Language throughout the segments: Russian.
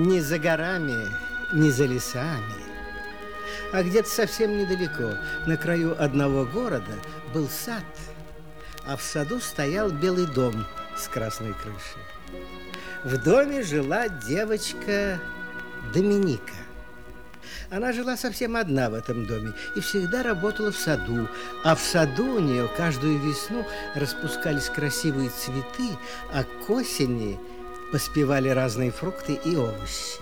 Не за горами, не за лесами, а где-то совсем недалеко, на краю одного города, был сад, а в саду стоял белый дом с красной крышей. В доме жила девочка Доминика. Она жила совсем одна в этом доме и всегда работала в саду. А в саду у нее каждую весну распускались красивые цветы, а к осени поспевали разные фрукты и овощи.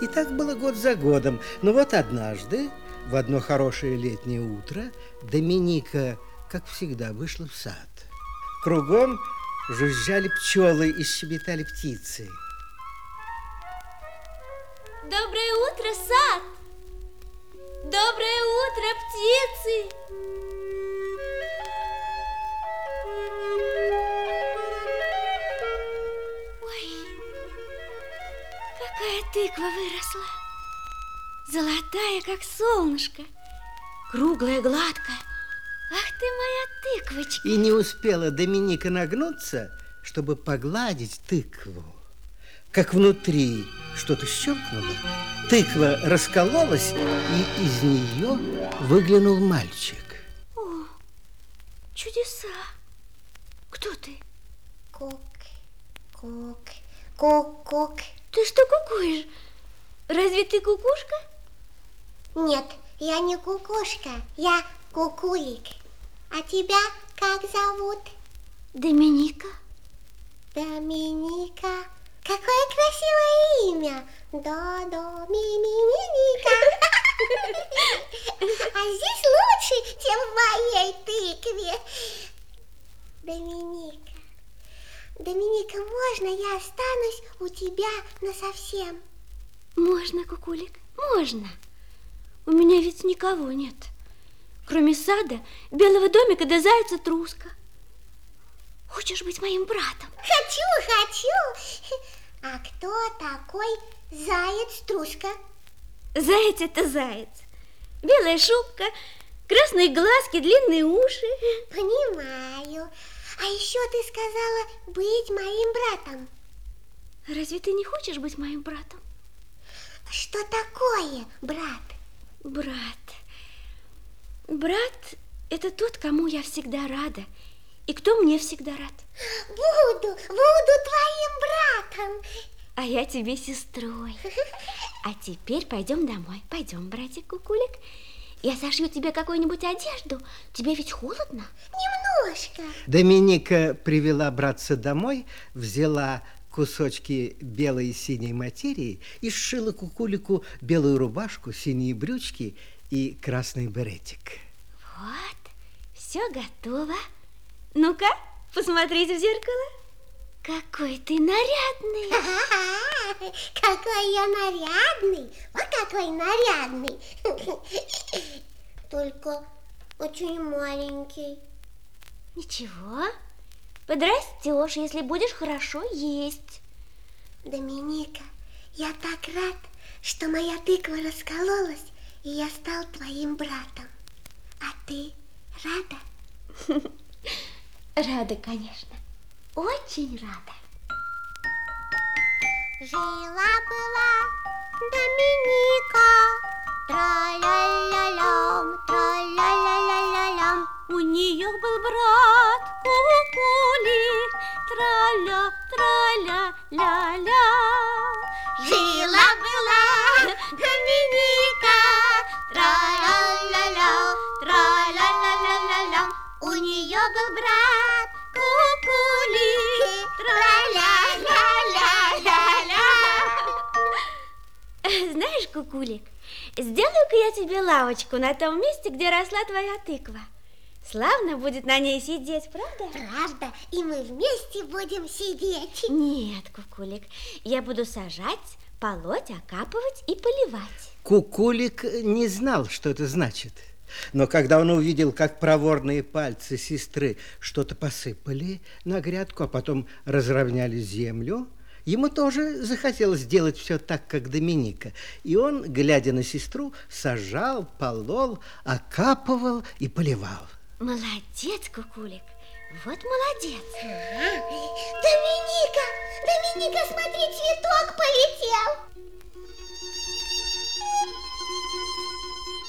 И так было год за годом. Но вот однажды, в одно хорошее летнее утро, Доминика, как всегда, вышла в сад. Кругом жужжали пчелы и щебетали птицы. Доброе утро, сад! Доброе утро, птицы! Тыква выросла! Золотая, как солнышко, круглая, гладкая. Ах ты моя тыквочка! И не успела Доминика нагнуться, чтобы погладить тыкву как внутри что-то щелкнуло, тыква раскололась, и из нее выглянул мальчик. О, чудеса! Кто ты? Кок, кок, кок, кок. Ты что кукуешь? Разве ты кукушка? Нет, я не кукушка, я кукулик. А тебя как зовут? Доминика. Доминика. Какое красивое имя! Да, да, ми, ми, ми, Ника. А здесь лучше, чем в моей тыкве. Доминика, Доминика, можно я останусь у тебя насовсем? Можно, Кукулик, можно. У меня ведь никого нет, кроме сада, белого домика да зайца Труска. Хочешь быть моим братом? Хочу, хочу. А кто такой заяц Труска? Заяц это заяц. Белая шубка, красные глазки, длинные уши. Понимаю. А еще ты сказала быть моим братом. Разве ты не хочешь быть моим братом? Что такое брат? Брат. Брат – это тот, кому я всегда рада – и кто мне всегда рад? Буду, буду твоим братом. А я тебе сестрой. А теперь пойдем домой. Пойдем, братик Кукулик. Я сошью тебе какую-нибудь одежду. Тебе ведь холодно? Немножко. Доминика привела братца домой, взяла кусочки белой и синей материи и сшила кукулику белую рубашку, синие брючки и красный беретик. Вот, все готово. Ну-ка, посмотрите в зеркало. Какой ты нарядный. Какой я нарядный. Вот какой нарядный. Только очень маленький. Ничего, подрастешь, если будешь хорошо есть. Доминика, я так рад, что моя тыква раскололась, и я стал твоим братом. А ты рада? Рада, конечно. Очень рада. Жила-была Доминика, тра-ля-ля-лям, тра-ля-ля-ля-лям. У нее был брат Кукулик, тра-ля, тра-ля, ля-ля. Жила-была Доминика, тра-ля-ля-ля, тра-ля-ля-ля-ля. У нее был брат Знаешь, Кукулик, сделаю-ка я тебе лавочку на том месте, где росла твоя тыква. Славно будет на ней сидеть, правда? Правда, и мы вместе будем сидеть. Нет, Кукулик, я буду сажать, полоть, окапывать и поливать. Кукулик не знал, что это значит. Но когда он увидел, как проворные пальцы сестры что-то посыпали на грядку, а потом разровняли землю, ему тоже захотелось сделать все так, как Доминика. И он, глядя на сестру, сажал, полол, окапывал и поливал. Молодец, Кукулик. Вот молодец. Ага. Доминика, Доминика, смотри, цветок полетел.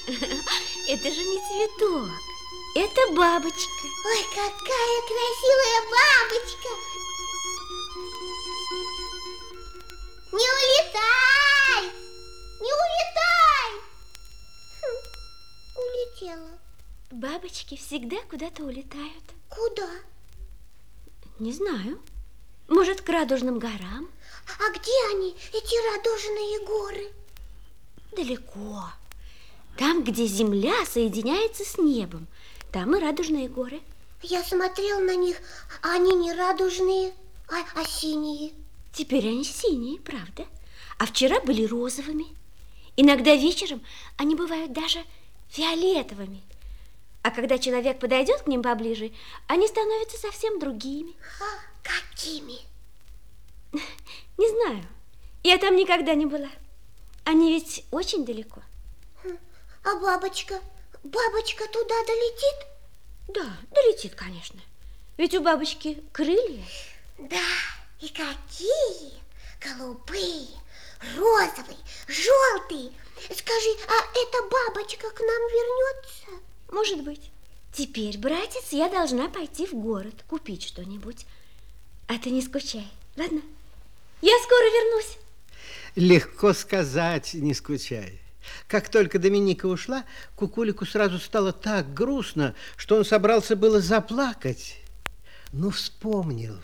Это же не цветок, это бабочка. Ой, какая красивая бабочка. Не улетай! Бабочки всегда куда-то улетают. Куда? Не знаю. Может, к радужным горам? А где они, эти радужные горы? Далеко. Там, где земля соединяется с небом. Там и радужные горы. Я смотрел на них, а они не радужные, а, а синие. Теперь они синие, правда? А вчера были розовыми. Иногда вечером они бывают даже фиолетовыми. А когда человек подойдет к ним поближе, они становятся совсем другими. Какими? Не знаю. Я там никогда не была. Они ведь очень далеко. Хм, а бабочка? Бабочка туда долетит? Да, долетит, конечно. Ведь у бабочки крылья. Да, и какие? Голубые, розовые, желтые. Скажи, а эта бабочка к нам вернется? Может быть. Теперь, братец, я должна пойти в город, купить что-нибудь. А ты не скучай, ладно? Я скоро вернусь. Легко сказать, не скучай. Как только Доминика ушла, Кукулику сразу стало так грустно, что он собрался было заплакать. Но вспомнил.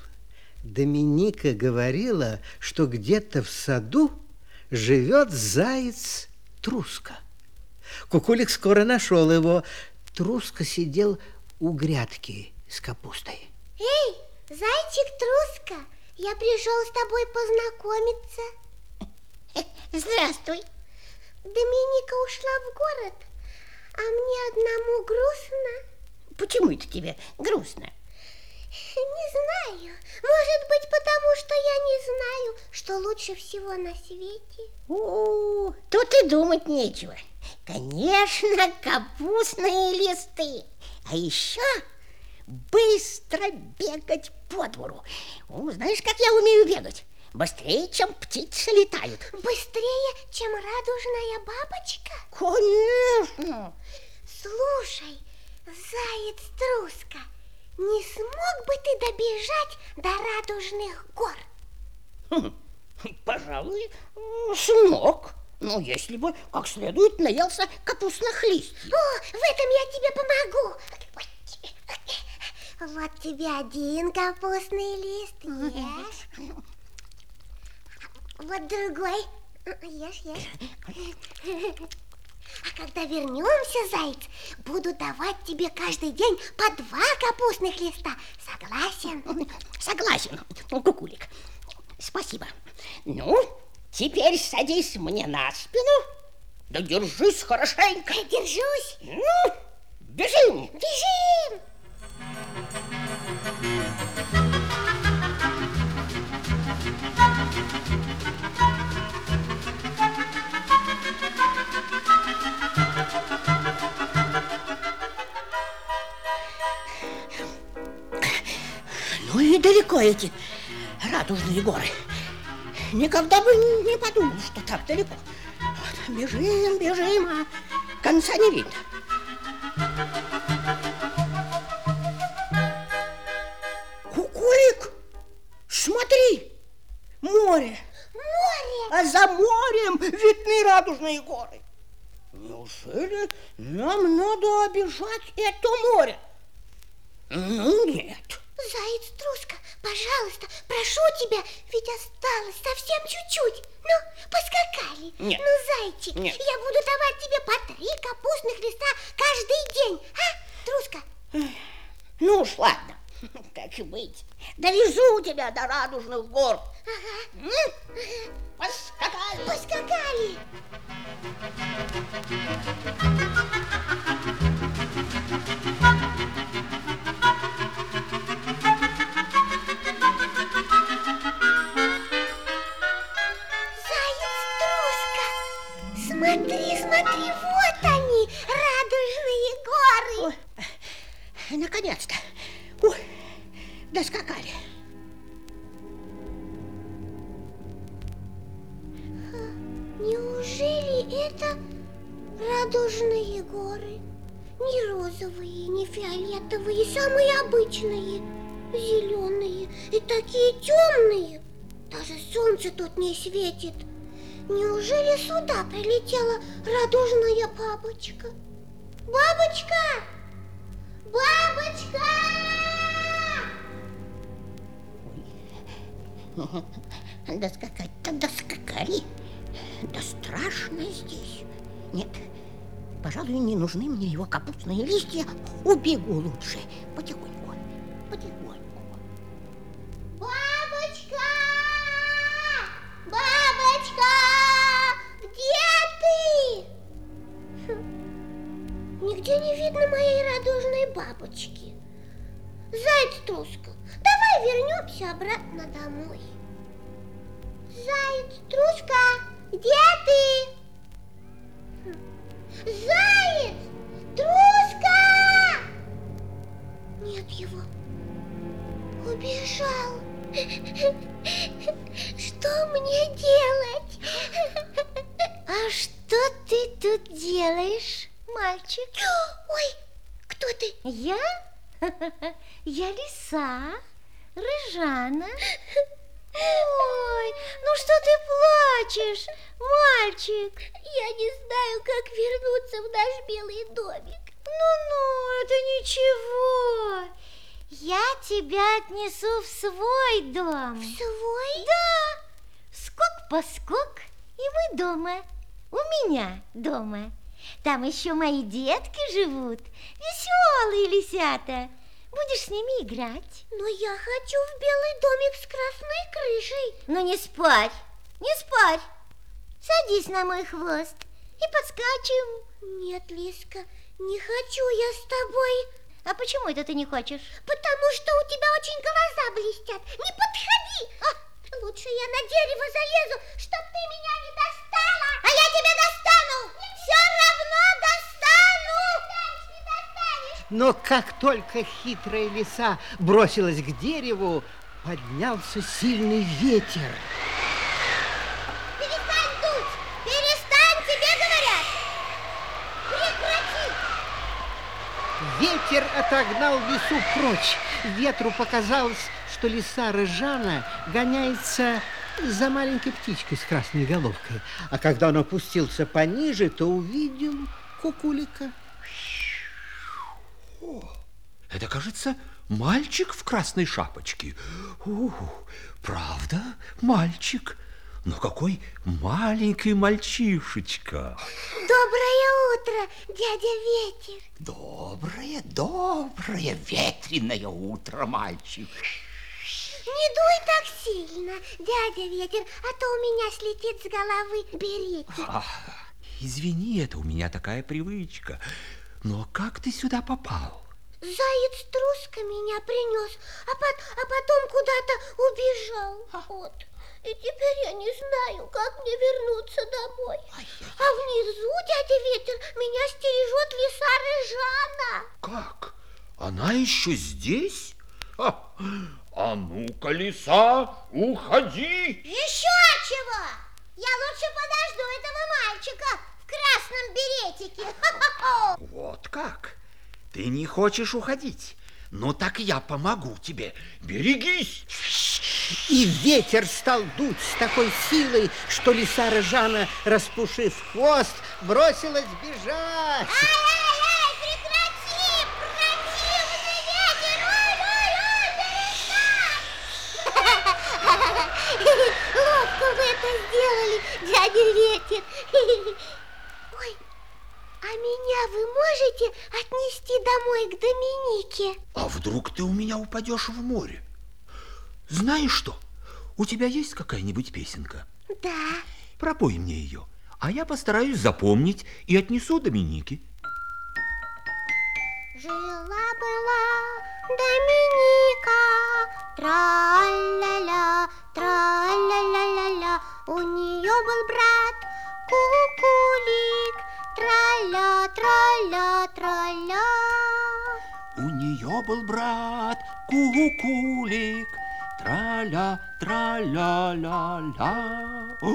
Доминика говорила, что где-то в саду живет заяц Труска. Кукулик скоро нашел его. Труска сидел у грядки с капустой. Эй, зайчик Труска, я пришел с тобой познакомиться. Здравствуй. Доминика ушла в город, а мне одному грустно. Почему это тебе грустно? Не знаю. Может быть, потому что я не знаю, что лучше всего на свете. О, тут и думать нечего. Конечно, капустные листы. А еще быстро бегать по двору. О, знаешь, как я умею бегать? Быстрее, чем птицы летают. Быстрее, чем радужная бабочка? Конечно. Слушай, заяц Труска, не смог бы ты добежать до радужных гор? Хм, пожалуй, смог. Ну, если бы как следует наелся капустных листьев. О, в этом я тебе помогу. Вот тебе один капустный лист, ешь. Вот другой. Ешь, ешь. А когда вернемся, заяц, буду давать тебе каждый день по два капустных листа. Согласен? Согласен, Кукулик. Спасибо. Ну, теперь садись мне на спину. Да держись хорошенько. Держусь. Ну, бежим. Бежим. Ну и далеко эти радужные горы. Никогда бы не подумал, что так далеко. Вот, бежим, бежим, а конца не видно. Кукулик, смотри, море. Море. А за морем видны радужные горы. Неужели нам надо обижать это море? Ну, нет. Заяц Труска, пожалуйста, прошу тебя, ведь осталось совсем чуть-чуть. Ну, поскакали. Нет. Ну, зайчик, Нет. я буду давать тебе по три капустных листа каждый день. А, Труска? Ну уж ладно, как и быть. Довезу тебя до радужных гор. Розовые, не фиолетовые, самые обычные, зеленые и такие темные. Даже солнце тут не светит. Неужели сюда прилетела радужная бабочка? Бабочка! Бабочка! Доскакать-то доскакали. Да страшно здесь. Нет, пожалуй, не нужны мне его капустные листья. Убегу лучше. Потихоньку, потихоньку. Бабочка! Бабочка! Где ты? Хм, Нигде не видно моей радужной бабочки. Заяц Труска, давай вернемся обратно домой. Заяц Труска, где ты? Хм, Заяц Труска! Нет его. Убежал. Что мне делать? А что ты тут делаешь, мальчик? Ой, кто ты? Я? Я лиса, Рыжана. Ой, ну что ты плачешь, мальчик? Я не знаю, как вернуться в наш белый домик. Ну-ну, это ничего. Я тебя отнесу в свой дом. Свой? Да, скок-поскок, и мы дома. У меня дома. Там еще мои детки живут, веселые лисята. Будешь с ними играть. Но я хочу в белый домик с красной крышей. Ну не спорь, не спорь. Садись на мой хвост и подскачем. Нет, Лиска, не хочу я с тобой, А почему это ты не хочешь? потому что у тебя очень глаза блестят. Не подходи! А, лучше я на дерево залезу, чтоб ты меня не достала. А я тебя достану! Все равно достану! Но как только хитрая лиса бросилась к дереву, поднялся сильный ветер. Перестань дуть! Перестань, тебе говорят! Прекрати! Ветер отогнал лису прочь. Ветру показалось, что лиса Рыжана гоняется за маленькой птичкой с красной головкой. А когда он опустился пониже, то увидел кукулика. Это, кажется, мальчик в красной шапочке. У, правда, мальчик. Но какой маленький мальчишечка. Доброе утро, дядя Ветер. Доброе, доброе, ветреное утро, мальчик. Не дуй так сильно, дядя Ветер, а то у меня слетит с головы беретик. А, извини, это у меня такая привычка. Но как ты сюда попал? Заяц Труска меня принес, а, пот- а потом куда-то убежал. Вот. И теперь я не знаю, как мне вернуться домой. А внизу, дядя Ветер, меня стережет лиса Рыжана. Как? Она еще здесь? А, а ну-ка, лиса, уходи! Еще чего? Я лучше подожду этого мальчика красном беретике. Вот как? Ты не хочешь уходить? Ну так я помогу тебе. Берегись! И ветер стал дуть с такой силой, что лиса Рыжана, распушив хвост, бросилась бежать. Ай-ай-ай, прекрати! Противный ветер! Ой-ой-ой, Ловко вы это сделали, дядя Ветер. А меня вы можете отнести домой к Доминике? А вдруг ты у меня упадешь в море? Знаешь что? У тебя есть какая-нибудь песенка? Да. Пропой мне ее, а я постараюсь запомнить и отнесу Доминике. Жила-была Доминика, тра-ля-ля, тра-ля-ля-ля-ля. У нее был брат Кукулик, тра-ля, тра-ля, тра-ля. У нее был брат Кукулик. Траля, траля-ля-ля. О,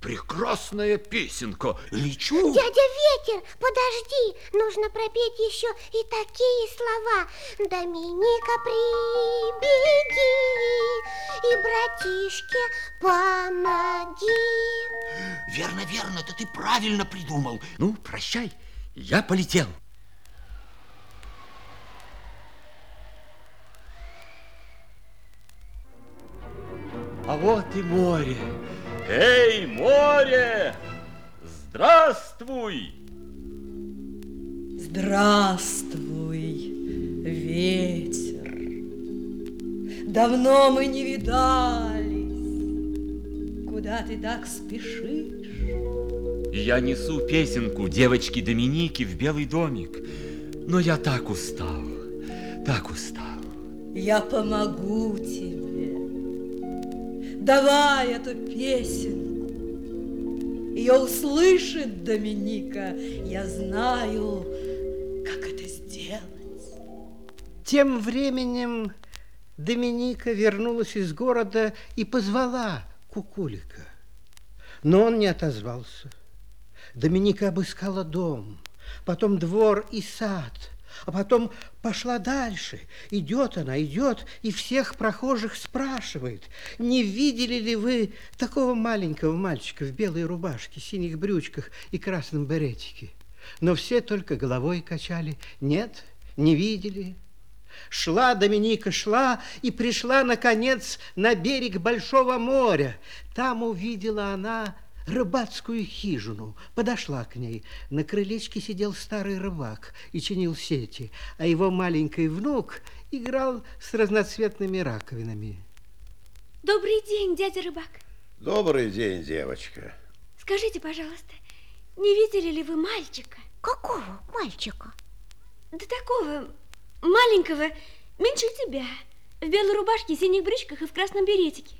Прекрасная песенка. Лечу. Дядя Ветер, подожди, нужно пропеть еще и такие слова. Доминика, прибеги и братишке помоги. Верно, верно, это ты правильно придумал. Ну, прощай, я полетел. А вот и море. Эй, море! Здравствуй! Здравствуй, ветер. Давно мы не видались. Куда ты так спешишь? Я несу песенку девочки Доминики в белый домик. Но я так устал, так устал. Я помогу тебе. Давай эту песенку. Ее услышит Доминика. Я знаю, как это сделать. Тем временем Доминика вернулась из города и позвала Кукулика. Но он не отозвался. Доминика обыскала дом, потом двор и сад, а потом пошла дальше. Идет она, идет, и всех прохожих спрашивает, не видели ли вы такого маленького мальчика в белой рубашке, синих брючках и красном беретике? Но все только головой качали. Нет, не видели. Шла Доминика, шла и пришла, наконец, на берег Большого моря. Там увидела она рыбацкую хижину. Подошла к ней. На крылечке сидел старый рыбак и чинил сети, а его маленький внук играл с разноцветными раковинами. Добрый день, дядя рыбак. Добрый день, девочка. Скажите, пожалуйста, не видели ли вы мальчика? Какого мальчика? Да такого маленького, меньше тебя, в белой рубашке, синих брючках и в красном беретике.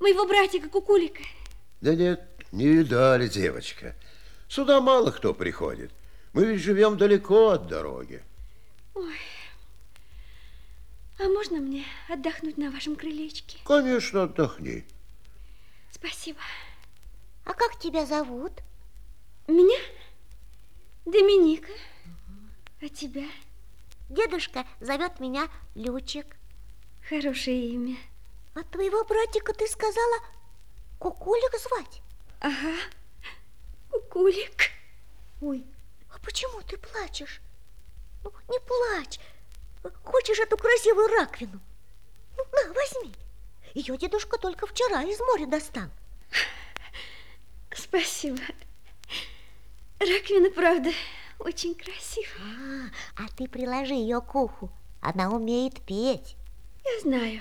Моего братика Кукулика. Да нет, не видали, девочка. Сюда мало кто приходит. Мы ведь живем далеко от дороги. Ой, а можно мне отдохнуть на вашем крылечке? Конечно, отдохни. Спасибо. А как тебя зовут? Меня? Доминика. А тебя? Дедушка зовет меня Лючик. Хорошее имя. А твоего братика ты сказала Кукулик звать? Ага, Кукулик. Ой, а почему ты плачешь? Ну, не плачь. Хочешь эту красивую раковину? Ну, на, возьми. Ее дедушка только вчера из моря достал. Спасибо. Раковина, правда, очень красивая. А, а ты приложи ее к уху. Она умеет петь. Я знаю.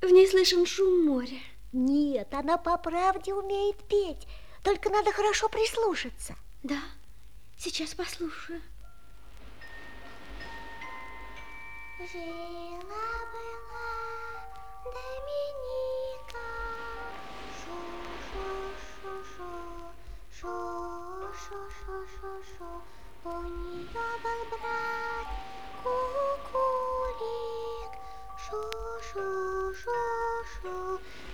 В ней слышен шум моря. Нет, она по правде умеет петь. Только надо хорошо прислушаться. Да, сейчас послушаю. Жила-была Доминика, шу-шу-шу-шу, шу-шу-шу-шу-шу. У нее был брат Кукулик, шу-шу-шу-шу, шу-шу.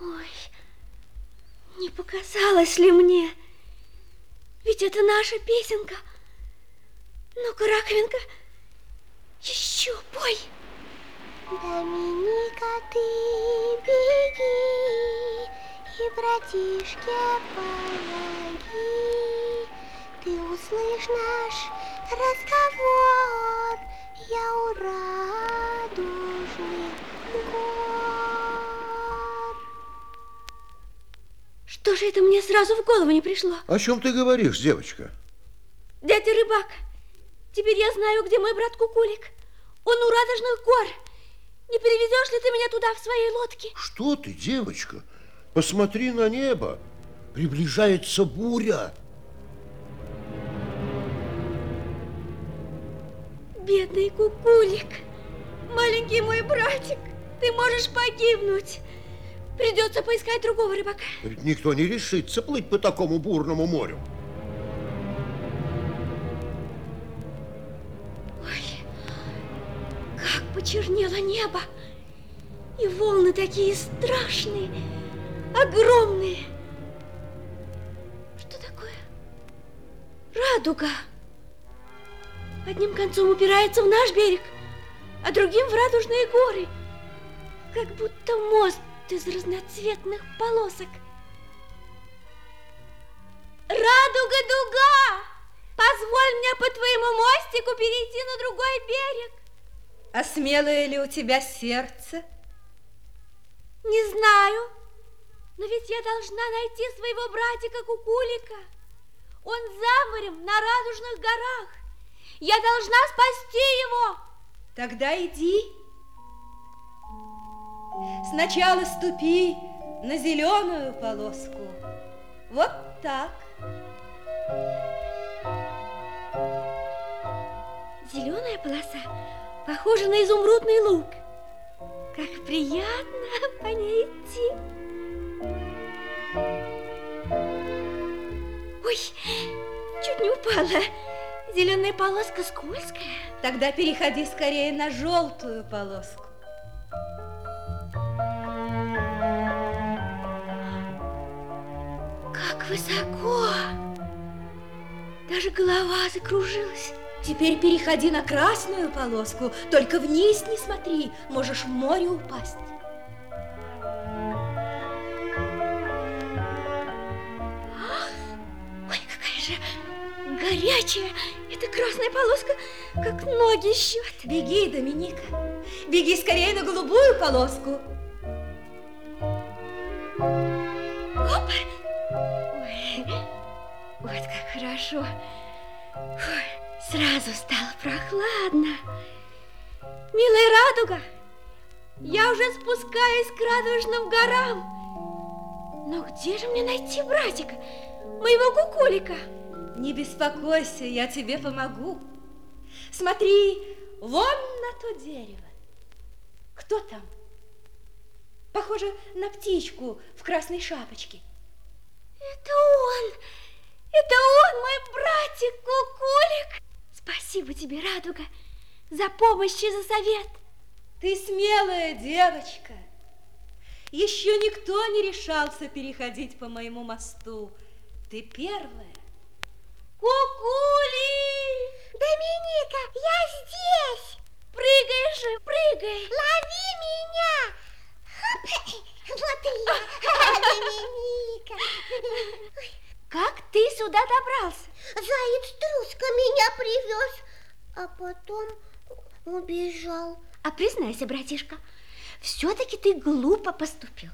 Ой, не показалось ли мне? Ведь это наша песенка. Ну-ка, раковинка, еще пой. Доминика, ты беги и братишке помоги. Ты услышь наш разговор, я у же это мне сразу в голову не пришло? О чем ты говоришь, девочка? Дядя Рыбак, теперь я знаю, где мой брат Кукулик. Он у радужных гор. Не перевезешь ли ты меня туда в своей лодке? Что ты, девочка? Посмотри на небо. Приближается буря. Бедный Кукулик, маленький мой братик, ты можешь погибнуть. Придется поискать другого рыбака. Ведь никто не решится плыть по такому бурному морю. Ой, как почернело небо. И волны такие страшные, огромные. Что такое? Радуга. Одним концом упирается в наш берег, а другим в радужные горы. Как будто мост из разноцветных полосок. Радуга-дуга! Позволь мне по твоему мостику перейти на другой берег. А смелое ли у тебя сердце? Не знаю, но ведь я должна найти своего братика Кукулика. Он за морем на радужных горах. Я должна спасти его. Тогда иди. Сначала ступи на зеленую полоску. Вот так. Зеленая полоса похожа на изумрудный лук. Как приятно по ней идти. Ой, чуть не упала. Зеленая полоска скользкая. Тогда переходи скорее на желтую полоску. Высоко! Даже голова закружилась. Теперь переходи на красную полоску, только вниз не смотри, можешь в море упасть. Ой, какая же горячая эта красная полоска, как ноги щет. Беги, Доминика, беги скорее на голубую полоску. Хорошо. Фу, сразу стало прохладно. Милая радуга, я уже спускаюсь к радужным горам. Но где же мне найти братика, моего кукулика? Не беспокойся, я тебе помогу. Смотри, вон на то дерево. Кто там? Похоже на птичку в красной шапочке. Это он! Это он, мой братик Кукулик! Спасибо тебе, Радуга, за помощь и за совет. Ты смелая девочка. Еще никто не решался переходить по моему мосту. Ты первая. Кукули! Доминика, я здесь! Прыгай же, прыгай! Лови меня! Хоп! Вот и я, Доминика! Как ты сюда добрался? Заяц Труска меня привез, а потом убежал. А признайся, братишка, все-таки ты глупо поступил.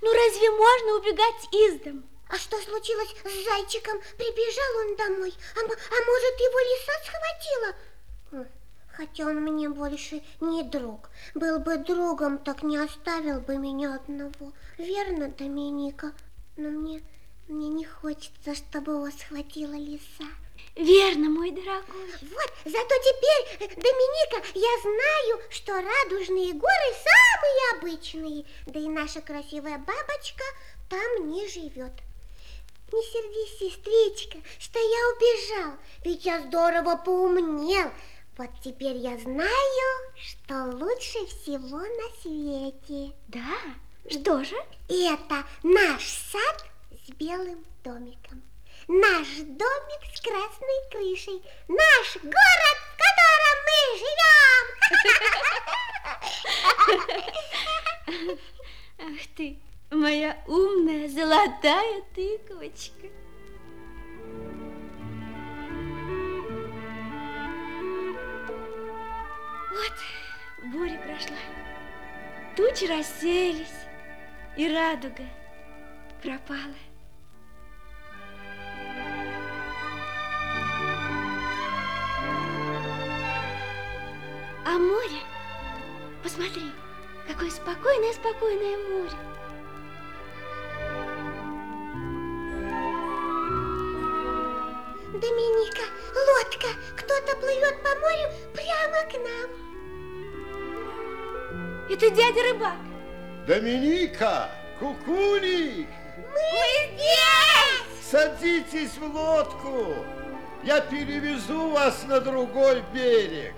Ну разве можно убегать из дому? А что случилось с зайчиком? Прибежал он домой, а, а может его лиса схватила? Хотя он мне больше не друг. Был бы другом, так не оставил бы меня одного. Верно, Доминика? Но мне, мне не хочется, чтобы его схватила лиса. Верно, мой дорогой. Вот, зато теперь, э, Доминика, я знаю, что радужные горы самые обычные. Да и наша красивая бабочка там не живет. Не сердись, сестричка, что я убежал, ведь я здорово поумнел. Вот теперь я знаю, что лучше всего на свете. Да? Что же? Это наш сад с белым домиком. Наш домик с красной крышей. Наш город, в котором мы живем. Ах ты, моя умная золотая тыковочка. Вот, буря прошла, тучи рассеялись, и радуга пропала. А море, посмотри, какое спокойное-спокойное море. Доминика, лодка, кто-то плывет по морю прямо к нам. Это дядя рыбак. Доминика, Кукулик, Мы здесь! садитесь в лодку. Я перевезу вас на другой берег.